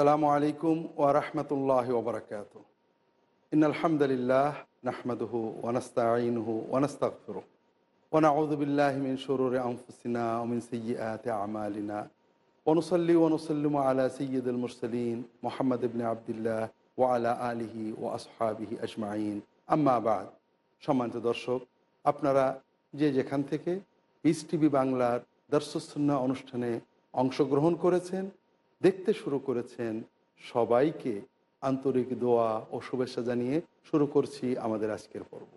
আসসালামু আলাইকুম ওয়ারহমতুল্লাহ ওবরাকাত ইন আলহামদুলিল্লাহ নাহমাদুহু ওয়ানাস্তাইনহু ওয়ানাস্তাগফিরু ওয়া নাউযু বিল্লাহি মিন শুরুরি আনফুসিনা ওয়া মিন সাইয়্যাতি আমালিনা ওয়া নুসাল্লি ওয়া আলা সাইয়্যিদিল মুরসালিন মুহাম্মদ ইবনে আবদুল্লাহ ওয়া আলা আলিহি ওয়া সম্মানিত দর্শক, আপনারা যে যেখান থেকে পিস টিভি বাংলার দর্শসুন্না অনুষ্ঠানে অংশগ্রহণ করেছেন দেখতে শুরু করেছেন, সবাইকে আন্তরিক দোয়া ও শুভেচ্ছা জানিয়ে শুরু করছি আমাদের আজকের পর্ব।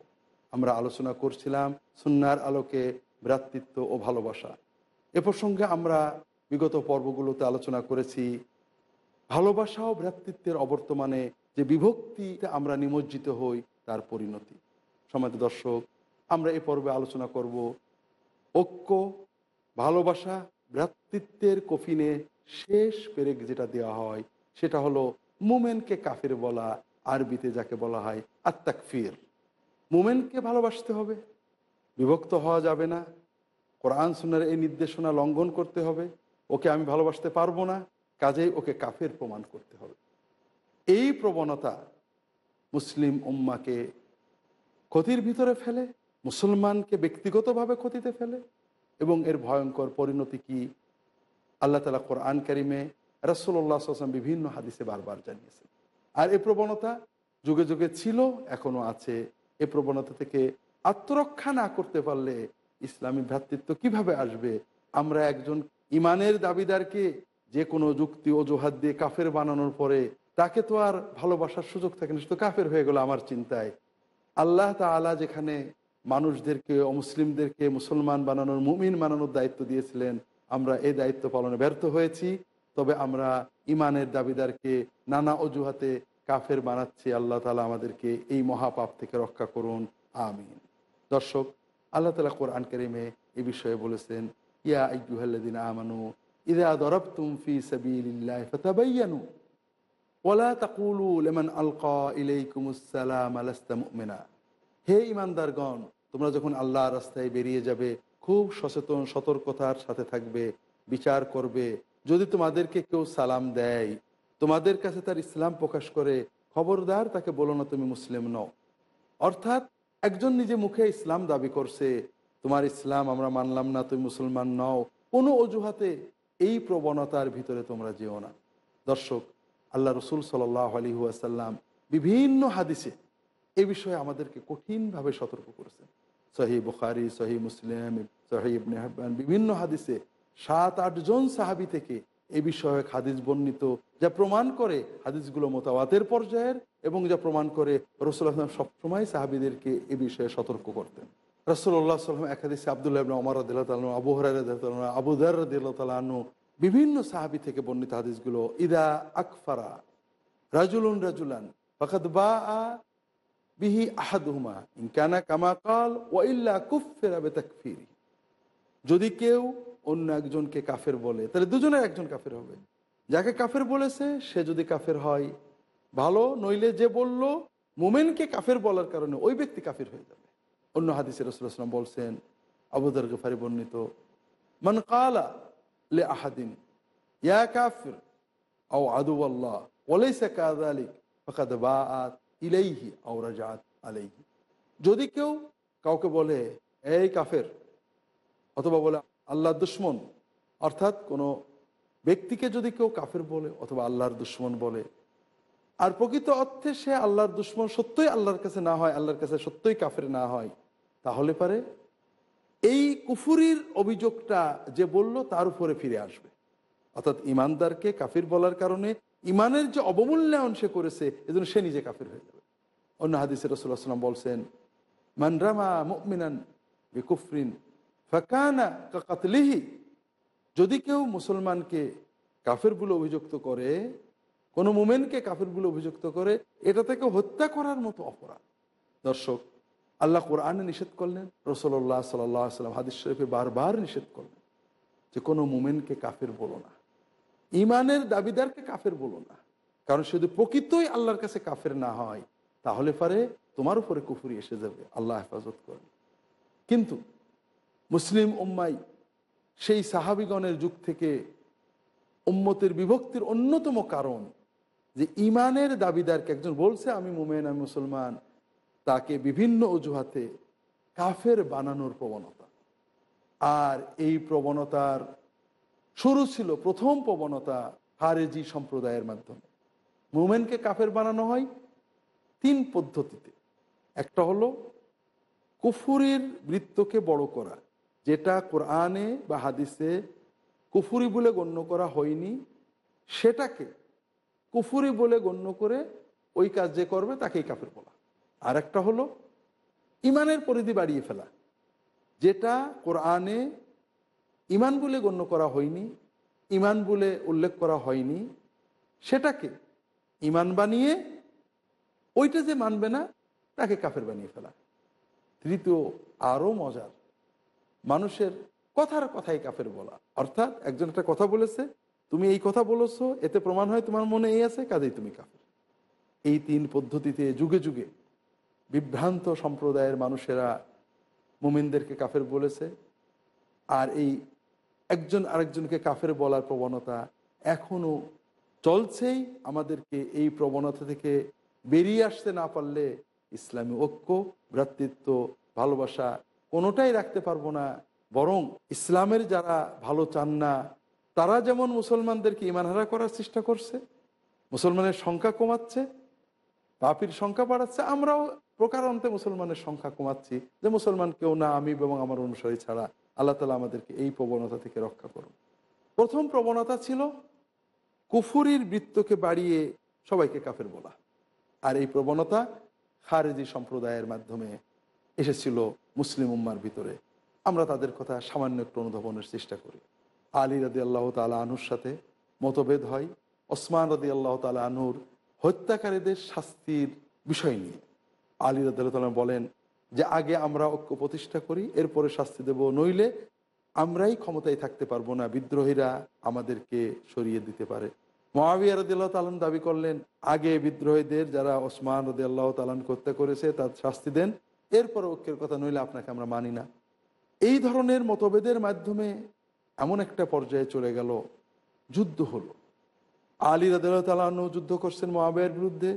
আমরা আলোচনা করছিলাম সুন্নার আলোকে ভ্রাতৃত্ব ও ভালোবাসা। এ প্রসঙ্গে আমরা বিগত পর্বগুলোতে আলোচনা করেছি, ভালোবাসা ও ভ্রাতৃত্বের অবর্তমানে যে বিভক্তিতে আমরা নিমজ্জিত হই তার পরিণতি। সমাজ দর্শক, আমরা এ পর্বে আলোচনা করব ঐক্য, ভালোবাসা, ভ্রাতৃত্বের কফিনে শেষ পেরেক যেটা দেওয়া হয়, সেটা হলো মুমেনকে কাফের বলা, আরবিতে যাকে বলা হয় আত্মাকফির মুমেনকে ভালোবাসতে হবে, বিভক্ত হওয়া যাবে না, কোরআন সুনার এই নির্দেশনা লঙ্ঘন করতে হবে, ওকে আমি ভালোবাসতে পারব না, কাজেই ওকে কাফের প্রমাণ করতে হবে। এই প্রবণতা মুসলিম উম্মাকে ক্ষতির ভিতরে ফেলে, মুসলমানকে ব্যক্তিগতভাবে ক্ষতিতে ফেলে, এবং এর ভয়ঙ্কর পরিণতি কি? আল্লাহ তালা কোরআন কারিমে রাসোল্লা আসলাম বিভিন্ন হাদিসে বারবার জানিয়েছেন। আর এ প্রবণতা যুগে যুগে ছিল, এখনও আছে। এ প্রবণতা থেকে আত্মরক্ষা না করতে পারলে ইসলামী ভ্রাতৃত্ব কীভাবে আসবে? আমরা একজন ইমানের দাবিদারকে যে কোনো যুক্তি, অজুহাত দিয়ে কাফের বানানোর পরে তাকে তো আর ভালোবাসার সুযোগ থাকে না শুধু কাফের হয়ে গেল আমার চিন্তায়। আল্লাহ তালা যেখানে মানুষদেরকে, অমুসলিমদেরকে, মুসলমান বানানোর, মুমিন বানানোর দায়িত্ব দিয়েছিলেন আমরা এই দায়িত্ব পালনে ব্যর্থ হয়েছি, তবে আমরা ইমানের দাবিদারকে নানা অজুহাতে কাফের বানাচ্ছি। আল্লাহ তালা আমাদেরকে এই মহাপাপ থেকে রক্ষা করুন। আমিন। দর্শক, আল্লাহ তালা কোরআন করিমে এ বিষয়ে বলেছেন, ইয়া আইয়ুহাল্লাদিন আমানু ইদা দরবতুম ফি সাবিলিল্লাহ ফাতাবায়ানু ওয়ালা তাকুলু লিমান আলকা হে ইমানদারগণ তোমরা যখন আল্লাহ রাস্তায় বেরিয়ে যাবে খুব সচেতন, সতর্কতার সাথে থাকবে, বিচার করবে। যদি তোমাদেরকে কেউ সালাম দেয়, তোমাদের কাছে তার ইসলাম প্রকাশ করে, খবরদার তাকে বলো না তুমি মুসলিম নও। অর্থাৎ একজন নিজে মুখে ইসলাম দাবি করছে, তোমার ইসলাম আমরা মানলাম না, তুমি মুসলমান নও। কোনো অজুহাতে এই প্রবণতার ভিতরে তোমরা যেও না। দর্শক, আল্লাহ রসুল সাল আলী আসাল্লাম বিভিন্ন হাদিসে এ বিষয়ে আমাদেরকে কঠিনভাবে সতর্ক করেছেন। সহি বুখারি, সহি মুসলিম, সহি ইবনে বিভিন্ন হাদিসে সাত আটজন সাহাবি থেকে এ বিষয়ে হাদিস বর্ণিত যা প্রমাণ করে হাদিসগুলো মোতাবাতের পর্যায়ের এবং যা প্রমাণ করে রসুল্লাহ সবসময় সাহাবিদেরকে এ বিষয়ে সতর্ক করতেন। রসুল্লাহ সাল্লাম একাদিসে আবদুল্লাহ অমর রদুল্লাহ আবু হরাই আবুদার রদুল্লাহ বিভিন্ন সাহাবি থেকে বর্ণিত হাদিসগুলো, ইদা আকফারা রাজুলুন রাজুলান ফকাত বা বিহি আহাদুমা ইনকানা কামাকাল ওয়াইল্লা কুফের আবে তাকফিরি যদি কেউ অন্য একজনকে কাফের বলে, তাহলে দুজনের একজন কাফের হবে। যাকে কাফের বলেছে, সে যদি কাফের হয়, ভালো, নইলে যে বলল, মোমেনকে কাফের বলার কারণে ওই ব্যক্তি কাফের হয়ে যাবে। অন্য হাদিসের রসুলাম বলছেন, আবুদার গফারি বর্ণিত, মান কালা লে আহাদিন, ইয়া কাফির ও আদু আল্লাহ ওলাইসা কাদালিক ফাকাদ বাআত ইলাইহি আওরাজাত আলাইহি। যদি কেউ কাউকে বলে, এই কাফের, অথবা বলে, আল্লাহর দুশ্মন, অর্থাৎ কোনো ব্যক্তিকে যদি কেউ কাফের বলে অথবা আল্লাহর দুশ্মন বলে, আর প্রকৃত অর্থে সে আল্লাহর দুশ্মন সত্যই আল্লাহর কাছে না হয়, আল্লাহর কাছে সত্যই কাফের না হয়, তাহলে পারে এই কুফুরির অভিযোগটা যে বলল, তার উপরে ফিরে আসবে। অর্থাৎ ইমানদারকে কাফির বলার কারণে ইমানের যে অবমূল্যায়ন সে করেছে, এজন্য সে নিজে কাফের হয়ে যাবে। অন্য হাদিসের রসুল্লাহ সাল্লাম বলছেন মানরামা মুমিনান বেকুফরিন ফাকানা কাকাতলিহি। যদি কেউ মুসলমানকে কাফের বলে অভিযুক্ত করে, কোনো মুমেনকে কাফের বলে অভিযুক্ত করে, এটা থেকে হত্যা করার মতো অপরাধ। দর্শক, আল্লাহ কোরআনে নিষেধ করলেন রসল্লাহ সাল্লাম হাদিস শরীফে বারবার নিষেধ করলেন যে কোনো মুমেনকে কাফের বলো না। ইমানের দাবিদারকে কাফের বলো না। কারণ শুধু প্রকৃতই আল্লাহর কাছে কাফের না হয়, তাহলে পারে তোমার উপরে কুফুরি এসে যাবে। আল্লাহ হেফাজত করেন। কিন্তু মুসলিম উম্মাই সেই সাহাবিগণের যুগ থেকে উম্মতের বিভক্তির অন্যতম কারণ যে ইমানের দাবিদারকে একজন বলছে, আমি মুমেন, আমি মুসলমান। তাকে বিভিন্ন অজুহাতে কাফের বানানোর প্রবণতা। আর এই প্রবণতার শুরু ছিল প্রথম প্রবণতা হারেজি সম্প্রদায়ের মাধ্যমে। মুমেনকে কাফের বানানো হয় তিন পদ্ধতিতে। একটা হলো কুফুরির বৃত্তকে বড় করা, যেটা কোরআনে বা হাদিসে কুফুরি বলে গণ্য করা হয়নি, সেটাকে কুফুরি বলে গণ্য করে ওই কাজ যে করবে তাকেই কাফের বলা। আর একটা হলো ইমানের পরিধি বাড়িয়ে ফেলা, যেটা কোরআনে ইমান বলে গণ্য করা হয়নি ইমান বলে উল্লেখ করা হয়নি। সেটাকে ইমান বানিয়ে, ওইটা যে মানবে না, তাকে কাফের বানিয়ে ফেলা। তৃতীয়, আরও মজার, মানুষের কথার কথাই কাফের বলা। অর্থাৎ একজন একটা কথা বলেছে, তুমি এই কথা বলেছ, এতে প্রমাণ হয় তোমার মনে এই আছে, কাজেই তুমি কাফের। এই তিন পদ্ধতিতে যুগে যুগে বিভ্রান্ত সম্প্রদায়ের মানুষেরা মুমিনদেরকে কাফের বলেছে। আর এই একজন আরেকজনকে কাফের বলার প্রবণতা এখনও চলছেই। আমাদেরকে এই প্রবণতা থেকে বেরিয়ে আসতে না পারলে ইসলামী ঐক্য, ভ্রাতৃত্ব, ভালোবাসা কোনোটাই রাখতে পারব না। বরং ইসলামের যারা ভালো চান না, তারা যেমন মুসলমানদেরকে ইমানহারা করার চেষ্টা করছে, মুসলমানের সংখ্যা কমাচ্ছে, পাপির সংখ্যা বাড়াচ্ছে, আমরাও প্রকারান্তে মুসলমানের সংখ্যা কমাচ্ছি যে মুসলমান কেউ না, আমি এবং আমার অনুসারী ছাড়া আল্লাহ তালা আমাদেরকে এই প্রবণতা থেকে রক্ষা করুন। প্রথম প্রবণতা ছিল, কুফুরির বৃত্তকে বাড়িয়ে সবাইকে কাফের বলা। আর এই প্রবণতা খারেজি সম্প্রদায়ের মাধ্যমে এসেছিল মুসলিম উম্মার ভিতরে। আমরা তাদের কথা সামান্য একটু অনুধাবনের চেষ্টা করি। আলী রাদি আল্লাহ তালা আনুর সাথে মতভেদ হয়, ওসমান রাদি আল্লাহ তালা আনুর হত্যাকারীদের শাস্তির বিষয় নিয়ে। আলী রাদিল্লাহ বলেন যে আগে আমরা ঐক্য প্রতিষ্ঠা করি, এরপরে শাস্তি দেব। নইলে আমরাই ক্ষমতায় থাকতে পারব না, বিদ্রোহীরা আমাদেরকে সরিয়ে দিতে পারে। মহাবিয়া রদিল্লাহ তালন দাবি করলেন, আগে বিদ্রোহীদের যারা ওসমান রদি আল্লাহ তালন হত্যা করেছে, তার শাস্তি দেন, এরপর ঐক্যের কথা নইলে আপনাকে আমরা মানি না। এই ধরনের মতভেদের মাধ্যমে এমন একটা পর্যায়ে চলে গেল, যুদ্ধ হলো। আলী রাদিল্লাহ তালাহ যুদ্ধ করছেন মহাবিয়ার বিরুদ্ধে,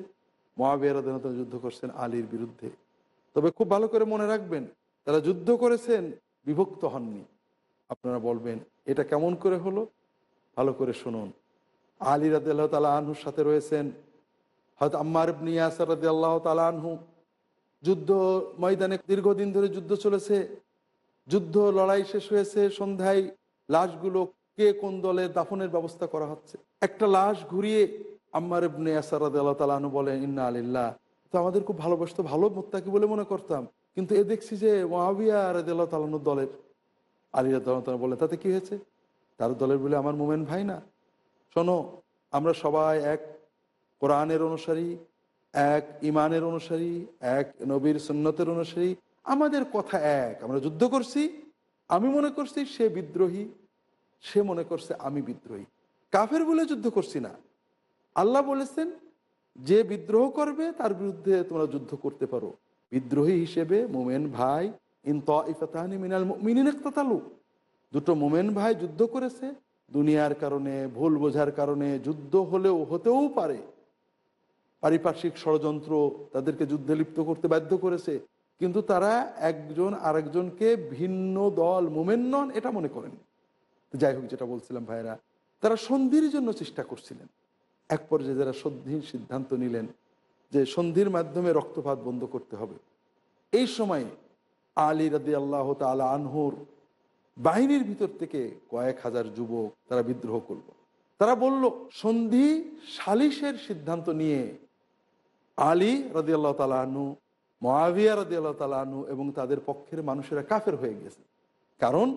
মহাবিয়া রাদিল্লাহ যুদ্ধ করছেন আলীর বিরুদ্ধে। তবে খুব ভালো করে মনে রাখবেন, তারা যুদ্ধ করেছেন, বিভক্ত হননি। আপনারা বলবেন, এটা কেমন করে হলো? ভালো করে শুনুন। আলী রাদি আল্লাহ তালা আনহুর সাথে রয়েছেন হয়তো আম্মার ইবনি ইয়াসার রাদি আল্লাহ তালা আনহু। যুদ্ধ ময়দানে দীর্ঘদিন ধরে যুদ্ধ চলেছে। যুদ্ধ লড়াই শেষ হয়েছে, সন্ধ্যায় লাশগুলো কে কোন দলের দাফনের ব্যবস্থা করা হচ্ছে? একটা লাশ ঘুরিয়ে আম্মার ইবনে ইয়াসার আল্লাহ তালা আনহু বলেন, ইন্না আলিল্লাহ তো আমাদের খুব ভালোবাসতো, ভালো মোত্তাকি বলে মনে করতাম। কিন্তু এ দেখছি যে মহাবিয়া রাদি আল্লাহ তালানুর দলের আলী রাদিয়াল্লাহু বলে তাতে কি হয়েছে? তার দলের বলে আমার মোমেন ভাই না। শোনো, আমরা সবাই এক কোরআনের অনুসারী, এক ইমানের অনুসারী, এক নবীর সুন্নতের অনুসারী। আমাদের কথা এক। আমরা যুদ্ধ করছি, আমি মনে করছি সে বিদ্রোহী, সে মনে করছে আমি বিদ্রোহী। কাফের বলে যুদ্ধ করছি না। আল্লাহ বলেছেন যে বিদ্রোহ করবে, তার বিরুদ্ধে তোমরা যুদ্ধ করতে পারো। বিদ্রোহী হিসেবে মোমেন ভাই ইন তানি মিনাল মিনিন তালু দুটো মোমেন ভাই যুদ্ধ করেছে, দুনিয়ার কারণে, ভুল বোঝার কারণে, যুদ্ধ হলেও, হতেও পারে। পারিপার্শ্বিক ষড়যন্ত্র তাদেরকে যুদ্ধে লিপ্ত করতে বাধ্য করেছে, কিন্তু তারা একজন আরেকজনকে ভিন্ন দল, মোমেন নন, এটা মনে করেন যাই হোক, যেটা বলছিলাম ভাইরা তারা সন্ধির জন্য চেষ্টা করছিলেন। এক পর্যায়ে যারা সন্ধির সিদ্ধান্ত নিলেন যে সন্ধির মাধ্যমে রক্তপাত বন্ধ করতে হবে। এই সময় আলী রাদি আল্লাহ তালা আনহুর বাহিনীর ভিতর থেকে কয়েক হাজার যুবক তারা বিদ্রোহ করল। তারা বলল, সন্ধি সালিশের সিদ্ধান্ত নিয়ে আলী রাদি আল্লাহ তালাহনু মহাবিয়া রাজি আল্লাহ তালাহনু এবং তাদের পক্ষের মানুষেরা কাফের হয়ে গেছে। কারণ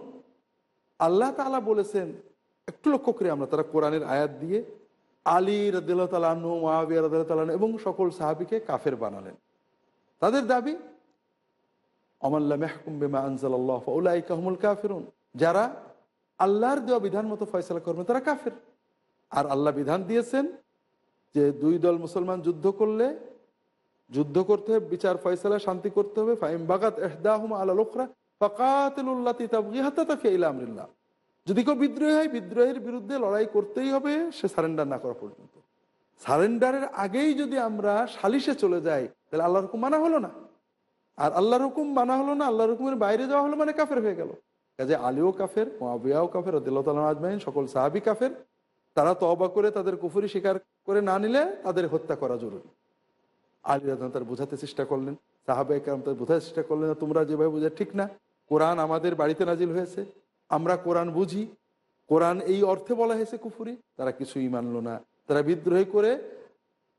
আল্লাহ তালা বলেছেন, একটু লক্ষ্য করে আমরা, তারা কোরআনের আয়াত দিয়ে আলী রদুল্লাহ তালাহনু মহাবিয়া রদুল্লাহ তালাহনু এবং সকল সাহাবিকে কাফের বানালেন। তাদের দাবি অমাল্লা মেহকুম বেমা কাহমুল কাফেরুন। যারা আল্লাহর দেওয়া বিধান মতো ফয়সলা করবেন তারা কাফের। আর আল্লাহ বিধান দিয়েছেন যে দুই দল মুসলমান যুদ্ধ করলে, যুদ্ধ করতে হবে, বিচার ফয়সলা, শান্তি করতে হবে। ফাইম বাগাত এহদাহুম আলা লোকরা ফাকাতিল্লাতি তাবগি হাত্তা যদি কেউ বিদ্রোহী হয়, বিদ্রোহের বিরুদ্ধে লড়াই করতেই হবে, সে সারেন্ডার না করা পর্যন্ত। সারেন্ডারের আগেই যদি আমরা সালিশে চলে যাই, তাহলে আল্লাহর হুকুম মানা হলো না। আর আল্লাহর হুকুম মানা হলো না, আল্লাহর হুকুমের বাইরে যাওয়া হলো মানে কাফের হয়ে গেল। কাজে আলীও কাফের মহাবিয়াও কাফের রদিল্লাহ আজমাইন, সকল সাহাবি কাফের। তারা তবা করে তাদের কুফুরি স্বীকার করে না নিলে তাদের হত্যা করা জরুরি। আলী রাজন তার বোঝাতে চেষ্টা করলেন সাহাবাই কালাম তার বোঝাতে চেষ্টা করলেন, তোমরা যেভাবে বোঝা ঠিক না। কোরআন আমাদের বাড়িতে নাজিল হয়েছে। আমরা কোরআন বুঝি, কোরআন এই অর্থে বলা হয়েছে কুফুরি, তারা কিছুই মানলো না। তারা বিদ্রোহী করে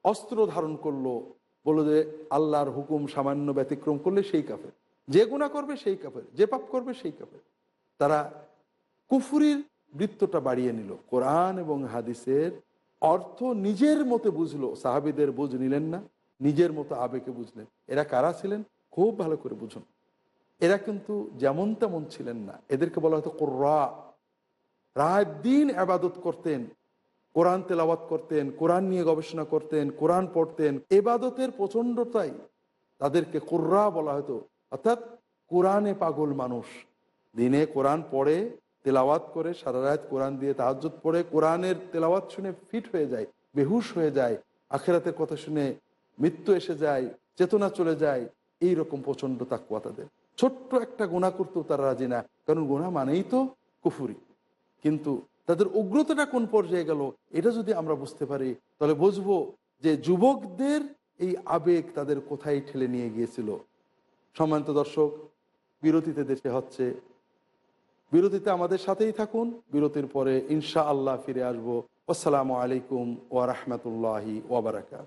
অস্ত্র ধারণ করল, বলল যে আল্লাহর হুকুম সামান্য ব্যতিক্রম করলে সেই কাফের। যে গুণা করবে সেই কাফের, যে পাপ করবে সেই কাফের। তারা কুফুরির বৃত্তটা বাড়িয়ে নিল। কোরআন এবং হাদিসের অর্থ নিজের মতে বুঝলো, সাহাবিদের বুঝ নিলেন না, নিজের মতো আবেগে বুঝলেন। এরা কারা ছিলেন? খুব ভালো করে বুঝুন। এরা কিন্তু যেমন তেমন ছিলেন না। এদেরকে বলা হতো কোর্রা। রাত দিন আবাদত করতেন, কোরআন তেলাওয়াত করতেন, কোরআন নিয়ে গবেষণা করতেন, কোরআন পড়তেন। এবাদতের প্রচণ্ডতাই তাদেরকে কোর্রা বলা হতো। অর্থাৎ কোরআনে পাগল মানুষ। দিনে কোরআন পড়ে, তেলাওয়াত করে, সারা রাত কোরআন দিয়ে তাহাজুত পড়ে, কোরআনের তেলাওয়াত শুনে ফিট হয়ে যায়, বেহুশ হয়ে যায়, আখেরাতের কথা শুনে মৃত্যু এসে যায়, চেতনা চলে যায় এই রকম প্রচণ্ড তাকুয়া তাদের। ছোট্ট একটা গোনা করতেও তারা রাজি না। কারণ গোনা মানেই তো কুফুরি। কিন্তু তাদের উগ্রতাটা কোন পর্যায়ে গেল, এটা যদি আমরা বুঝতে পারি, তাহলে বুঝব যে যুবকদের এই আবেগ তাদের কোথায় ঠেলে নিয়ে গিয়েছিল। সম্মানিত দর্শক, বিরতিতে দেশে হচ্ছে। বিরতিতে আমাদের সাথেই থাকুন। বিরতির পরে ইনশা আল্লাহ ফিরে আসব। আসসালামু আলাইকুম ওয়া রাহমাতুল্লাহি ওয়াবারাকাত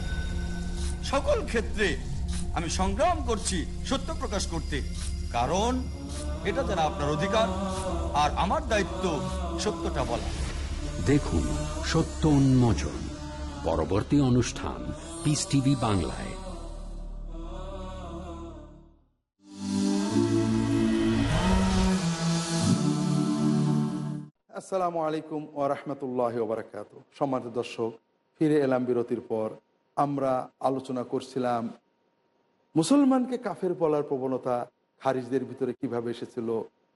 সকল ক্ষেত্রে আমি সংগ্রাম করছি সত্য প্রকাশ করতে। কারণ এটা যারা আপনার অধিকার আর আমার দায়িত্ব সত্যটা বলা। দেখুন সত্য উন্মোচন পরবর্তী অনুষ্ঠান পিস টিভি বাংলায়। আসসালামু আলাইকুম ও রহমতুল্লাহ ওবরাকাত সম্মানিত দর্শক ফিরে এলাম বিরতির পর। আমরা আলোচনা করছিলাম মুসলমানকে কাফের বলার প্রবণতা খারিজদের ভিতরে কীভাবে এসেছিল,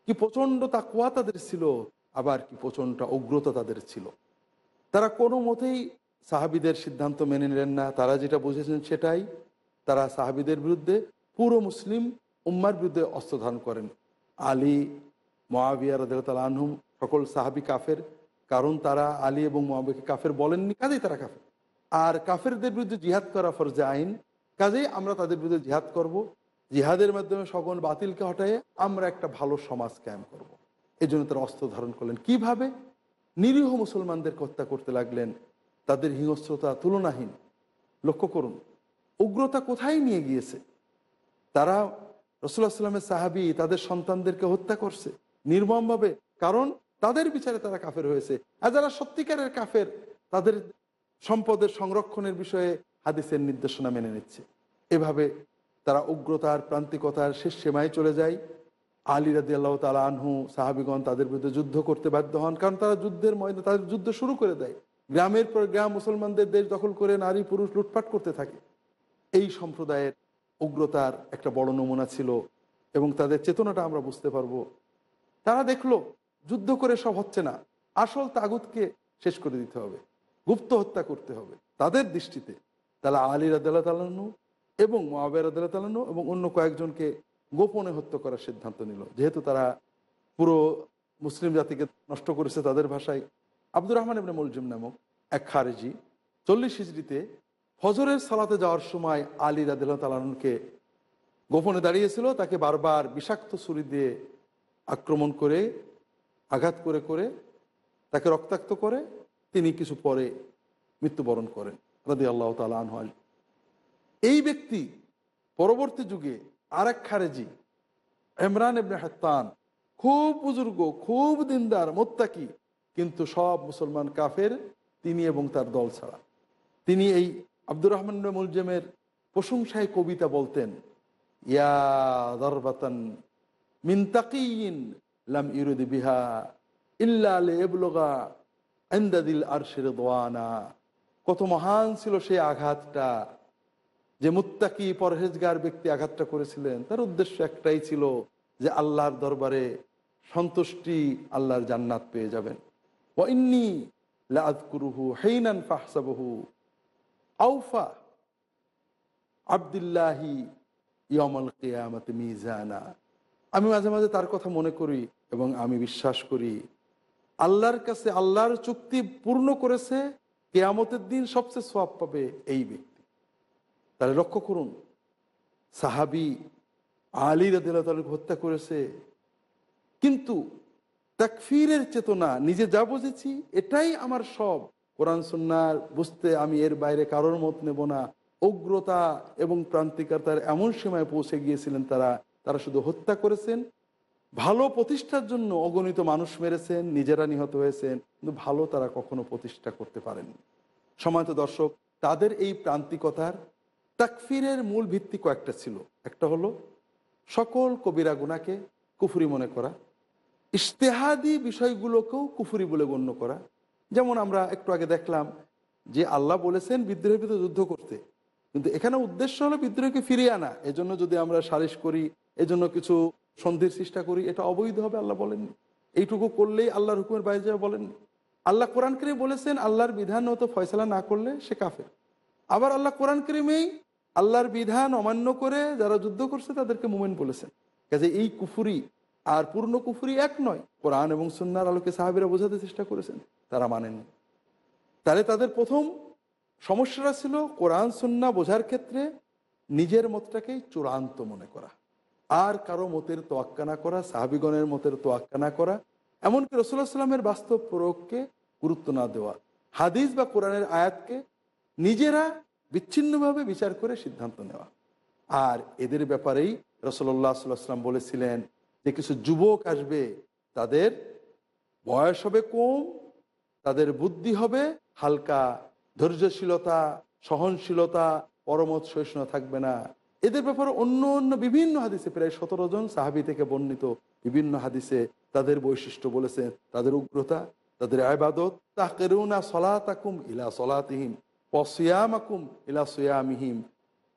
কি প্রচণ্ড তাকুয়া তাদের ছিল, আবার কি প্রচণ্ড উগ্রতা তাদের ছিল। তারা কোনো মতেই সাহাবিদের সিদ্ধান্ত মেনে নিলেন না। তারা যেটা বুঝেছেন সেটাই, তারা সাহাবিদের বিরুদ্ধে পুরো মুসলিম উম্মার বিরুদ্ধে অস্ত্র ধারণ করেন। আলী মহাবিয়া তাআলা আনহুম সকল সাহাবি কাফের, কারণ তারা আলী এবং মহাবিয়াকে কাফের বলেননি, কাজেই তারা কাফের। আর কাফেরদের বিরুদ্ধে জিহাদ করা ফরজে আইন, কাজেই আমরা তাদের বিরুদ্ধে জিহাদ করব। জিহাদের মাধ্যমে সকল বাতিলকে হটায়ে আমরা একটা ভালো সমাজ কায়েম করব। এই জন্য তারা অস্ত্র ধারণ করলেন। কীভাবে? নিরীহ মুসলমানদের হত্যা করতে লাগলেন। তাদের হিংস্রতা তুলনাহীন। লক্ষ্য করুন, উগ্রতা কোথায় নিয়ে গিয়েছে? তারা রসুল্লাহ সাল্লামের সাহাবি, তাদের সন্তানদেরকে হত্যা করছে নির্মমভাবে, কারণ তাদের বিচারে তারা কাফের হয়েছে। আর যারা সত্যিকারের কাফের, তাদের সম্পদের সংরক্ষণের বিষয়ে হাদিসের নির্দেশনা মেনে নিচ্ছে। এভাবে তারা উগ্রতার, প্রান্তিকতার শেষ সীমায় চলে যায়। আলী রাদি আল্লাহ তালা আনহু সাহাবিগণ তাদের বিরুদ্ধে যুদ্ধ করতে বাধ্য হন, কারণ তারা যুদ্ধের ময়দানে, তাদের যুদ্ধ শুরু করে দেয়। গ্রামের পর গ্রাম মুসলমানদের দেশ দখল করে নারী, পুরুষ লুটপাট করতে থাকে। এই সম্প্রদায়ের উগ্রতার একটা বড় নমুনা ছিল এবং তাদের চেতনাটা আমরা বুঝতে পারব। তারা দেখল, যুদ্ধ করে সব হচ্ছে না। আসল তাগুতকে শেষ করে দিতে হবে। গুপ্ত হত্যা করতে হবে। তাদের দৃষ্টিতে তাহলে আলী রাদাল্লাহ তালানু এবং মহাবের রাদাল্লাহ তালানু এবং অন্য কয়েকজনকে গোপনে হত্যা করার সিদ্ধান্ত নিল। যেহেতু তারা পুরো মুসলিম জাতিকে নষ্ট করেছে তাদের ভাষায়। আব্দুর রহমান ইবনে মুলজিম নামক এক খারেজি চল্লিশ হিজড়িতে ফজরের সালাতে যাওয়ার সময় আলী রাদিল্লাহ তালানকে গোপনে দাঁড়িয়েছিল। তাকে বারবার বিষাক্ত ছুরি দিয়ে আক্রমণ করে, আঘাত করে করে তাকে রক্তাক্ত করে তিনি কিছু পরে মৃত্যুবরণ করেন রাদি আল্লাহ তালা আনহাল এই ব্যক্তি পরবর্তী যুগে আর এক খারেজি, ইমরান এবনে হাত্তান, খুব বুজুর্গ, খুব দিনদার, মোত্তাকি, কিন্তু সব মুসলমান কাফের, তিনি এবং তার দল ছাড়া। তিনি এই আব্দুর রহমান মুলজেমের প্রশংসায় কবিতা বলতেন, ইয়া দরবাতান মিনতাকিন লাম ইরুদ বিহা ইল্লা লেবলগা এন্দাদিল আরশের দোয়ানা কত মহান ছিল সেই আঘাতটা যে মুত্তাকি পরহেজগার ব্যক্তি আঘাতটা করেছিলেন। তার উদ্দেশ্য একটাই ছিল যে আল্লাহর দরবারে সন্তুষ্টি আল্লাহর জান্নাত পেয়ে যাবেন। ও ইন্নি লাদকুরুহু হেইনান ফাহসাবহু। আউফা আবদুল্লাহি ইয়মল কেয়ামত মিজানা। আমি মাঝে মাঝে তার কথা মনে করি এবং আমি বিশ্বাস করি আল্লাহর কাছে আল্লাহর চুক্তি পূর্ণ করেছে, কেয়ামতের দিন সবচেয়ে সব পাবে এই ব্যক্তি। তাহলে লক্ষ্য করুন, সাহাবি আলী রাদিল্লাহ হত্যা করেছে, কিন্তু তাকফিরের চেতনা, নিজে যা বুঝেছি এটাই আমার সব কোরআন সন্ন্যার বুঝতে আমি এর বাইরে কারোর মত নেব না। উগ্রতা এবং প্রান্তিকতার এমন সময় পৌঁছে গিয়েছিলেন তারা তারা শুধু হত্যা করেছেন ভালো প্রতিষ্ঠার জন্য অগণিত মানুষ মেরেছেন, নিজেরা নিহত হয়েছেন, কিন্তু ভালো তারা কখনো প্রতিষ্ঠা করতে পারেননি। সমান্ত দর্শক, তাদের এই প্রান্তিকতার তাকফিরের মূল ভিত্তি কয়েকটা ছিল। একটা হলো, সকল কবিরা গুনাকে কুফুরি মনে করা, ইশতেহাদি বিষয়গুলোকেও কুফুরি বলে গণ্য করা। যেমন আমরা একটু আগে দেখলাম যে আল্লাহ বলেছেন বিদ্রোহের বিরুদ্ধে যুদ্ধ করতে। কিন্তু এখানে উদ্দেশ্য হলো বিদ্রোহকে ফিরিয়ে আনা। এজন্য যদি আমরা সালিশ করি, এজন্য কিছু সন্ধির চেষ্টা করি, এটা অবৈধ হবে, আল্লাহ বলেননি। এইটুকু করলেই আল্লাহর হুকুমের বাইরে যাবে বলেননি আল্লাহ কোরআন করে বলেছেন, আল্লাহর বিধান মতো ফয়সলা না করলে সে কাফের। আবার আল্লাহ কোরআন করিমেই আল্লাহর বিধান অমান্য করে যারা যুদ্ধ করছে তাদেরকে মুমেন বলেছেন। কাজে এই কুফুরি আর পূর্ণ কুফুরি এক নয়, কোরআন এবং সুন্নার আলোকে সাহাবিরা বোঝাতে চেষ্টা করেছেন, তারা মানেননি। তাহলে তাদের প্রথম সমস্যাটা ছিল কোরআন, সুন্না বোঝার ক্ষেত্রে নিজের মতটাকেই চূড়ান্ত মনে করা। আর কারও মতের তোয়াক্কা না করা, সাহাবিগণের মতের তোয়াক্কা না করা, এমনকি রসুল্লাহ সাল্লামের বাস্তব প্রয়োগকে গুরুত্ব না দেওয়া। হাদিস বা কোরআনের আয়াতকে নিজেরা বিচ্ছিন্নভাবে বিচার করে সিদ্ধান্ত নেওয়া। আর এদের ব্যাপারেই রসল্লাহ সাল্লাম বলেছিলেন যে কিছু যুবক আসবে, তাদের বয়স হবে কম, তাদের বুদ্ধি হবে হালকা, ধৈর্যশীলতা, সহনশীলতা পরমত সহিষ্ণু থাকবে না। এদের ব্যাপারে অন্য অন্য বিভিন্ন হাদিসে প্রায় সতেরো জন সাহাবি থেকে বর্ণিত বিভিন্ন হাদিসে তাদের বৈশিষ্ট্য বলেছেন তাদের উগ্রতা, তাদের আবাদত তাকেরুনা সলাতাকুম ইলা সলাতিহিম পসিয়ামাকুম ইলা সুয়ামিহিম।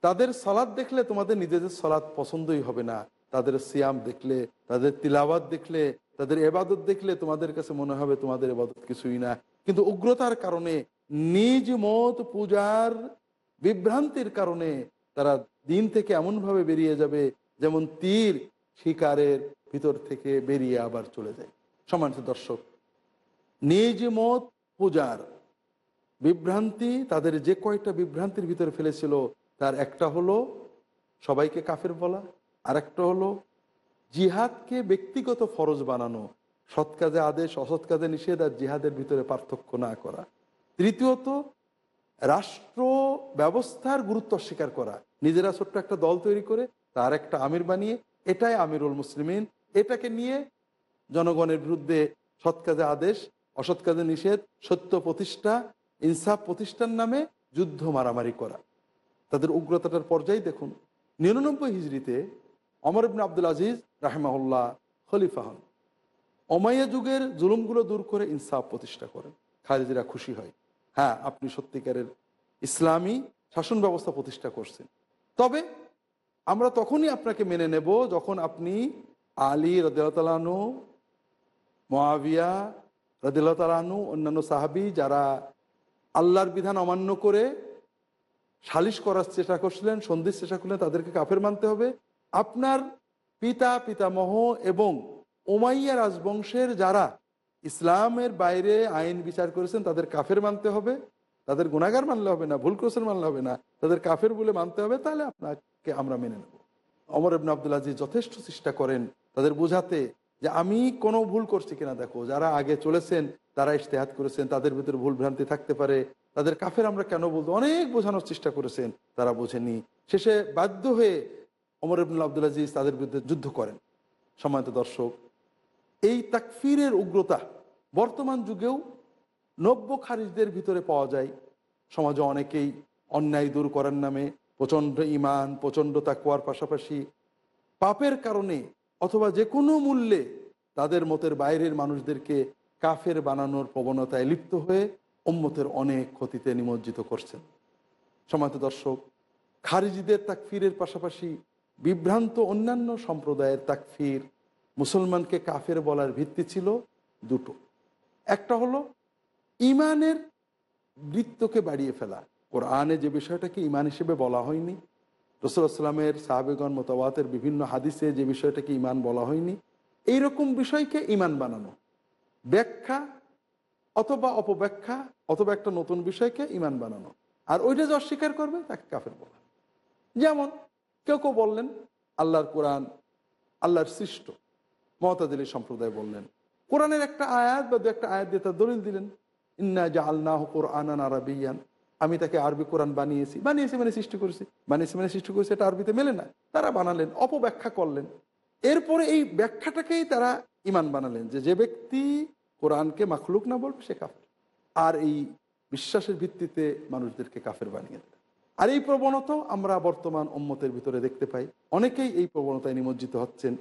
তাদের সলাদ দেখলে তোমাদের নিজেদের সলাদ পছন্দই হবে না। তাদের সিয়াম দেখলে, তাদের তিলাবাত দেখলে, তাদের এবাদত দেখলে তোমাদের কাছে মনে হবে তোমাদের এবাদত কিছুই না। কিন্তু উগ্রতার কারণে, নিজ মত পূজার বিভ্রান্তির কারণে তারা দিন থেকে এমনভাবে বেরিয়ে যাবে যেমন তীর শিকারের ভিতর থেকে বেরিয়ে আবার চলে যায়। সম্মানিত দর্শক, নিজ মত পূজার বিভ্রান্তি তাদের যে কয়টা বিভ্রান্তির ভিতরে ফেলেছিল, তার একটা হলো সবাইকে কাফের বলা আর একটা হলো জিহাদকে ব্যক্তিগত ফরজ বানানো, সৎ কাজে আদেশ, অসৎ কাজে নিষেধ আর জিহাদের ভিতরে পার্থক্য না করা। তৃতীয়ত, রাষ্ট্র ব্যবস্থার গুরুত্ব অস্বীকার করা। নিজেরা ছোট্ট একটা দল তৈরি করে, তার একটা আমির বানিয়ে, এটাই আমিরুল মুসলিমিন। এটাকে নিয়ে জনগণের বিরুদ্ধে সৎ কাজে আদেশ, অসৎ কাজে নিষেধ, সত্য প্রতিষ্ঠা, ইনসাফ প্রতিষ্ঠার নামে যুদ্ধ মারামারি করা। তাদের উগ্রতাটার পর্যায়ে দেখুন, নিরানব্বই হিজড়িতে অমর ইবনে আব্দুল আজিজ রাহেমাহুল্লাহ খলিফা হন। অমাইয়া যুগের জুলুমগুলো দূর করে ইনসাফ প্রতিষ্ঠা করেন। খালিজিরা খুশি হয় হ্যাঁ আপনি সত্যিকারের ইসলামী শাসন ব্যবস্থা প্রতিষ্ঠা করছেন। তবে আমরা তখনই আপনাকে মেনে নেব যখন আপনি আলী রদিয়ালতালানু মোয়াবিয়া রদিল্লাহতালানু অন্যান্য সাহাবি যারা আল্লাহর বিধান অমান্য করে সালিশ করার চেষ্টা করছিলেন, সন্ধির চেষ্টা করলেন, তাদেরকে কাফের মানতে হবে। আপনার পিতা, পিতামহ এবং ওমাইয়া রাজবংশের যারা ইসলামের বাইরে আইন বিচার করেছেন, তাদের কাফের মানতে হবে। তাদের গুণাগার মানলে হবে না, ভুল করেছেন মানলে হবে না, তাদের কাফের বলে মানতে হবে, তাহলে আপনাকে আমরা মেনে নেব। অমর ইবন আব্দুল আজিজ যথেষ্ট চেষ্টা করেন তাদের বোঝাতে যে আমি কোনো ভুল করছি কিনা, দেখো, যারা আগে চলেছেন, তারা ইশতেহাত করেছেন, তাদের ভিতরে ভুল ভ্রান্তি থাকতে পারে, তাদের কাফের আমরা কেন বলতো অনেক বোঝানোর চেষ্টা করেছেন, তারা বোঝেনি শেষে বাধ্য হয়ে অমর ইবনুল আব্দুল তাদের বিরুদ্ধে যুদ্ধ করেন। সম্মানিত দর্শক, এই তাকফিরের উগ্রতা বর্তমান যুগেও নব্য খারিজদের ভিতরে পাওয়া যায়। সমাজে অনেকেই অন্যায় দূর করার নামে প্রচণ্ড ইমান প্রচণ্ড তাকুয়ার পাশাপাশি পাপের কারণে অথবা যে কোনো মূল্যে তাদের মতের বাইরের মানুষদেরকে কাফের বানানোর প্রবণতায় লিপ্ত হয়ে উম্মতের অনেক ক্ষতিতে নিমজ্জিত করছেন। সমাজ দর্শক, খারিজিদের তাকফিরের পাশাপাশি বিভ্রান্ত অন্যান্য সম্প্রদায়ের তাকফির মুসলমানকে কাফের বলার ভিত্তি ছিল দুটো। একটা হলো ইমানের বৃত্তকে বাড়িয়ে ফেলা। কোরআনে যে বিষয়টাকে ইমান হিসেবে বলা হয়নি রসুলামের সাহাবেগণ মতওয়াতের বিভিন্ন হাদিসে যে বিষয়টাকে ইমান বলা হয়নি এই রকম বিষয়কে ইমান বানানো। ব্যাখ্যা অথবা অপব্যাখ্যা অথবা একটা নতুন বিষয়কে ইমান বানানো। আর ওইটা যে অস্বীকার করবে, তাকে কাফের বলা যেমন কেউ কেউ বললেন, আল্লাহর কোরআন, আল্লাহর সৃষ্ট। মমতাদিলী সম্প্রদায় বললেন। কোরআনের একটা আয়াত বা দু একটা আয়াত দিয়ে তার দলিল দিলেন। ইন্না জা আল্লাহ কোরআন আরবিয়ান। আমি তাকে আরবি কোরআন বানিয়েছি বানিয়েছি মানে সৃষ্টি করেছি। বানিয়েছি মানে সৃষ্টি করেছি, এটা আরবিতে মেলে না। তারা বানালেন, অপব্যাখ্যা করলেন। এরপরে এই ব্যাখ্যাটাকেই তারা ইমান বানালেন যে যে ব্যক্তি কোরআনকে মাখলুক না বলবে, সে কাফের। আর এই বিশ্বাসের ভিত্তিতে মানুষদেরকে কাফের বানিয়ে দেয়। আর এই প্রবণতাও আমরা বর্তমান উম্মতের ভিতরে দেখতে পাই। অনেকেই এই প্রবণতায় নিমজ্জিত হচ্ছেন।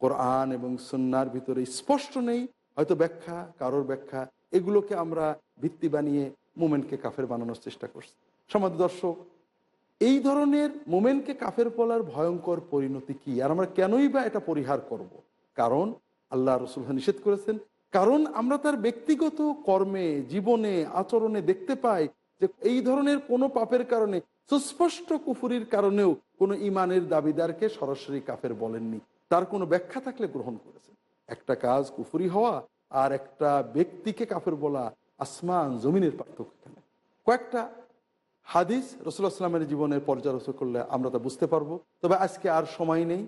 কোরআন এবং সন্ন্যার ভিতরে স্পষ্ট নেই, হয়তো ব্যাখ্যা, কারোর ব্যাখ্যা এগুলোকে আমরা ভিত্তি বানিয়ে মোমেনকে কাফের বানানোর চেষ্টা করছি। সমাজ দর্শক, এই ধরনের মোমেনকে কাফের বলার ভয়ঙ্কর পরিণতি কি? আর আমরা কেনই বা এটা পরিহার করব। কারণ আল্লাহ রসুল নিষেধ করেছেন, কারণ আমরা তার ব্যক্তিগত কর্মে, জীবনে, আচরণে দেখতে পাই যে এই ধরনের কোনো পাপের কারণে, সুস্পষ্ট কুফুরির কারণেও কোনো ইমানের দাবিদারকে সরাসরি কাফের বলেননি। তার কোনো ব্যাখ্যা থাকলে গ্রহণ করেছেন। একটা কাজ কুফুরি হওয়া আর একটা ব্যক্তিকে কাফের বলা আসমান জমিনের পার্থক্য এখানে। কয়েকটা হাদিস রসুল্লাহ সাল্লামের জীবনের পর্যালোচনা করলে আমরা তা বুঝতে পারব। তবে আজকে আর সময় নেই।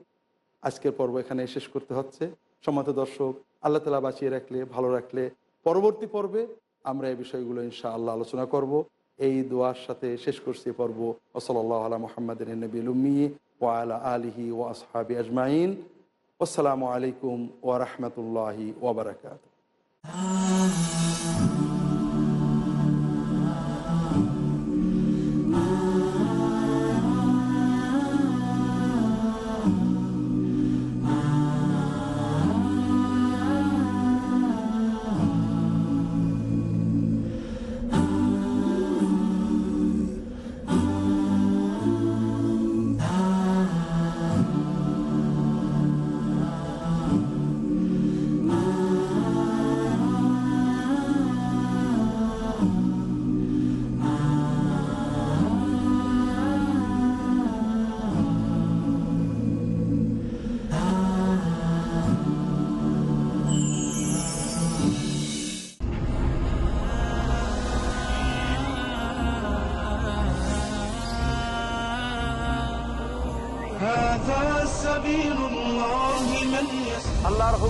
আজকের পর্ব এখানে শেষ করতে হচ্ছে। সম্মত দর্শক, আল্লাহ তালা বাঁচিয়ে রাখলে, ভালো রাখলে পরবর্তী পর্বে আমরা এই বিষয়গুলো ইনশা আল্লাহ আলোচনা করব। এই দোয়ার সাথে শেষ করছি পর্ব। ওসলাল্লাহ আলা মোহাম্মদ ও আলা আলিহি ও আসহাবি আজমাইন। আসসালামু আলাইকুম ওরহমতুল্লাহি ওবরাকাত Ah.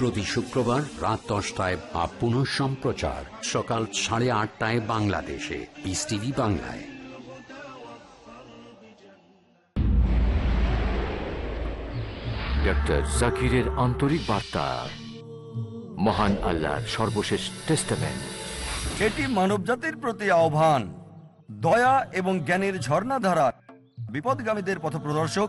প্রতি শুক্রবার রাত দশটায় বা পুনঃ সম্প্রচার সকাল সাড়ে আটটায় বাংলাদেশে পিস টিভি বাংলায়। ডক্টর জাকিরের আন্তরিক বার্তা। মহান আল্লাহর সর্বশেষ টেস্টামেন্ট এটি মানবজাতির প্রতি আহ্বান দয়া এবং জ্ঞানের ঝর্ণাধারা বিপদগামীদের পথপ্রদর্শক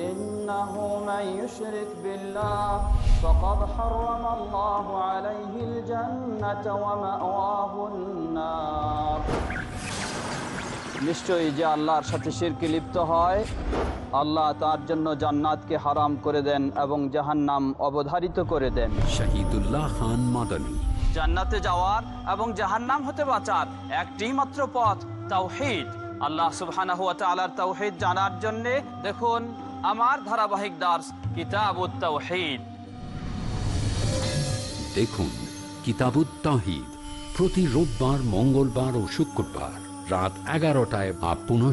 إنه من يشرك بالله فقد حرم الله عليه الجنة ومأواه النار নিশ্চয়ই যে আল্লাহর সাথে শিরকে লিপ্ত হয় আল্লাহ তার জন্য জান্নাতকে হারাম করে দেন এবং জাহান্নাম অবধারিত করে দেন শহীদুল্লাহ খান মাদানী জান্নাতে যাওয়ার এবং জাহান্নাম হতে বাঁচার একটি মাত্র পথ তাওহীদ আল্লাহ সুবাহ তাহিদ জানার জন্য দেখুন আমার ধারাবাহিক দাস কিতাবুত্তাহিদ দেখুন কিতাবুত্তাহিদ প্রতি রোববার, মঙ্গলবার ও শুক্রবার রাত এগারোটায় বা পুনঃ